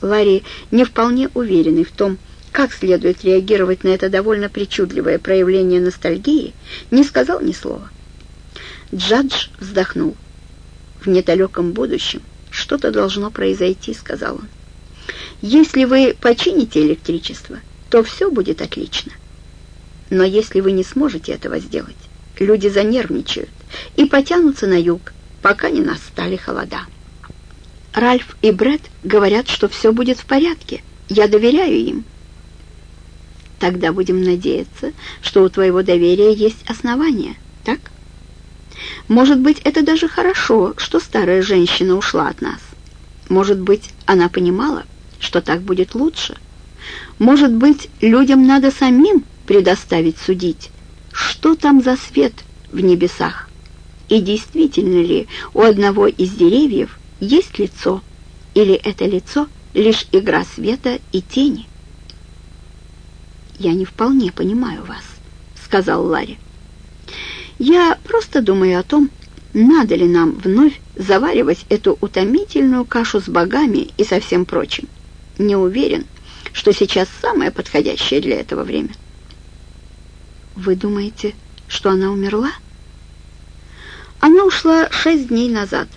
Ларри, не вполне уверенный в том, как следует реагировать на это довольно причудливое проявление ностальгии, не сказал ни слова. Джадж вздохнул. «В недалеком будущем что-то должно произойти», — сказал он. «Если вы почините электричество, то все будет отлично. Но если вы не сможете этого сделать, люди занервничают и потянутся на юг, пока не настали холода». Ральф и Бред говорят, что все будет в порядке. Я доверяю им. Тогда будем надеяться, что у твоего доверия есть основания, так? Может быть, это даже хорошо, что старая женщина ушла от нас. Может быть, она понимала, что так будет лучше. Может быть, людям надо самим предоставить судить, что там за свет в небесах. И действительно ли у одного из деревьев есть лицо, или это лицо лишь игра света и тени? «Я не вполне понимаю вас», — сказал Ларри. «Я просто думаю о том, надо ли нам вновь заваривать эту утомительную кашу с богами и со всем прочим. Не уверен, что сейчас самое подходящее для этого время». «Вы думаете, что она умерла?» «Она ушла шесть дней назад.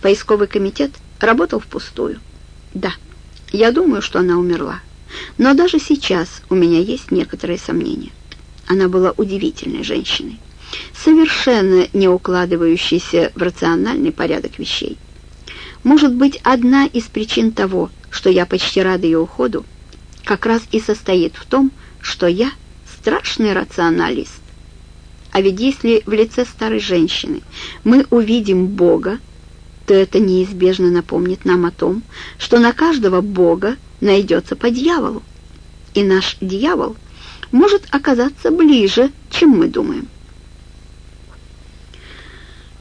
Поисковый комитет работал впустую. Да, я думаю, что она умерла. Но даже сейчас у меня есть некоторые сомнения. Она была удивительной женщиной, совершенно не укладывающейся в рациональный порядок вещей. Может быть, одна из причин того, что я почти рада ее уходу, как раз и состоит в том, что я страшный рационалист. А ведь если в лице старой женщины мы увидим Бога, то это неизбежно напомнит нам о том, что на каждого Бога найдется по дьяволу, и наш дьявол может оказаться ближе, чем мы думаем.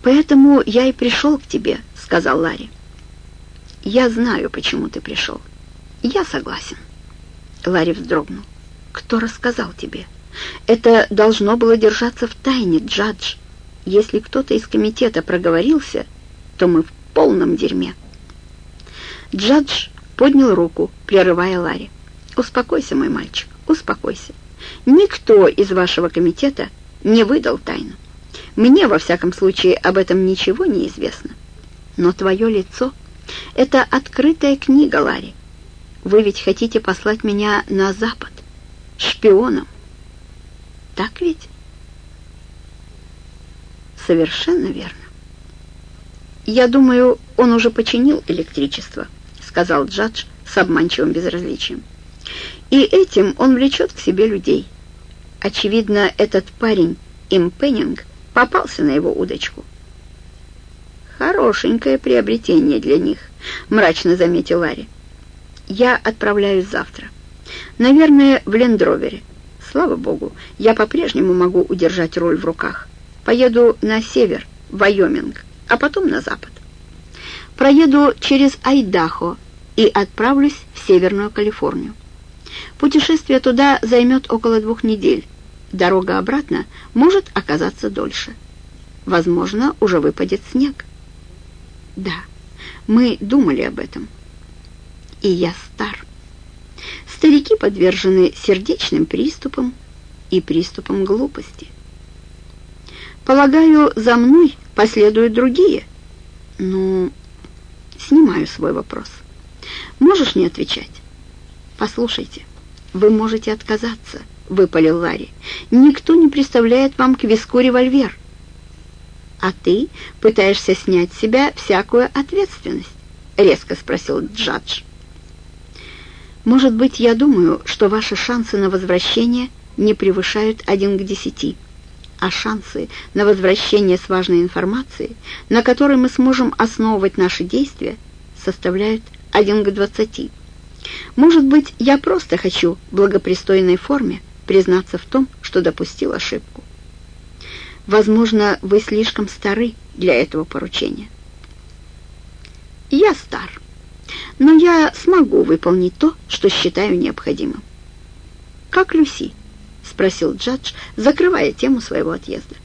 «Поэтому я и пришел к тебе», — сказал Ларри. «Я знаю, почему ты пришел. Я согласен». Ларри вздрогнул. «Кто рассказал тебе? Это должно было держаться в тайне, Джадж. Если кто-то из комитета проговорился, то мы в полном дерьме. Джадж поднял руку, прерывая Ларри. «Успокойся, мой мальчик, успокойся. Никто из вашего комитета не выдал тайну. Мне, во всяком случае, об этом ничего не известно. Но твое лицо — это открытая книга, Ларри. Вы ведь хотите послать меня на Запад, шпионом. Так ведь?» «Совершенно верно. «Я думаю, он уже починил электричество», — сказал Джадж с обманчивым безразличием. «И этим он влечет к себе людей. Очевидно, этот парень, Импеннинг, попался на его удочку». «Хорошенькое приобретение для них», — мрачно заметил Ларри. «Я отправляюсь завтра. Наверное, в Лендровере. Слава богу, я по-прежнему могу удержать руль в руках. Поеду на север, в Вайоминг а потом на запад. Проеду через Айдахо и отправлюсь в Северную Калифорнию. Путешествие туда займет около двух недель. Дорога обратно может оказаться дольше. Возможно, уже выпадет снег. Да, мы думали об этом. И я стар. Старики подвержены сердечным приступам и приступам глупости. Полагаю, за мной последуют другие. Ну, снимаю свой вопрос. Можешь не отвечать? Послушайте, вы можете отказаться, выпалил Ларри. Никто не представляет вам к виску револьвер. А ты пытаешься снять с себя всякую ответственность, резко спросил Джадж. Может быть, я думаю, что ваши шансы на возвращение не превышают один к десяти а шансы на возвращение с важной информацией, на которой мы сможем основывать наши действия, составляют 1 к 20. Может быть, я просто хочу в благопристойной форме признаться в том, что допустил ошибку. Возможно, вы слишком стары для этого поручения. Я стар, но я смогу выполнить то, что считаю необходимым. Как Люси спросил Джадж, закрывая тему своего отъезда.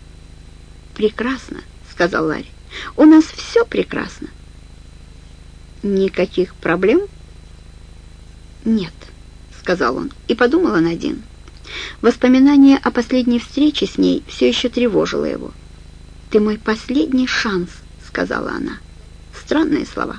«Прекрасно», — сказал Ларри. «У нас все прекрасно». «Никаких проблем?» «Нет», — сказал он, и подумал он один. Воспоминание о последней встрече с ней все еще тревожило его. «Ты мой последний шанс», — сказала она. Странные слова.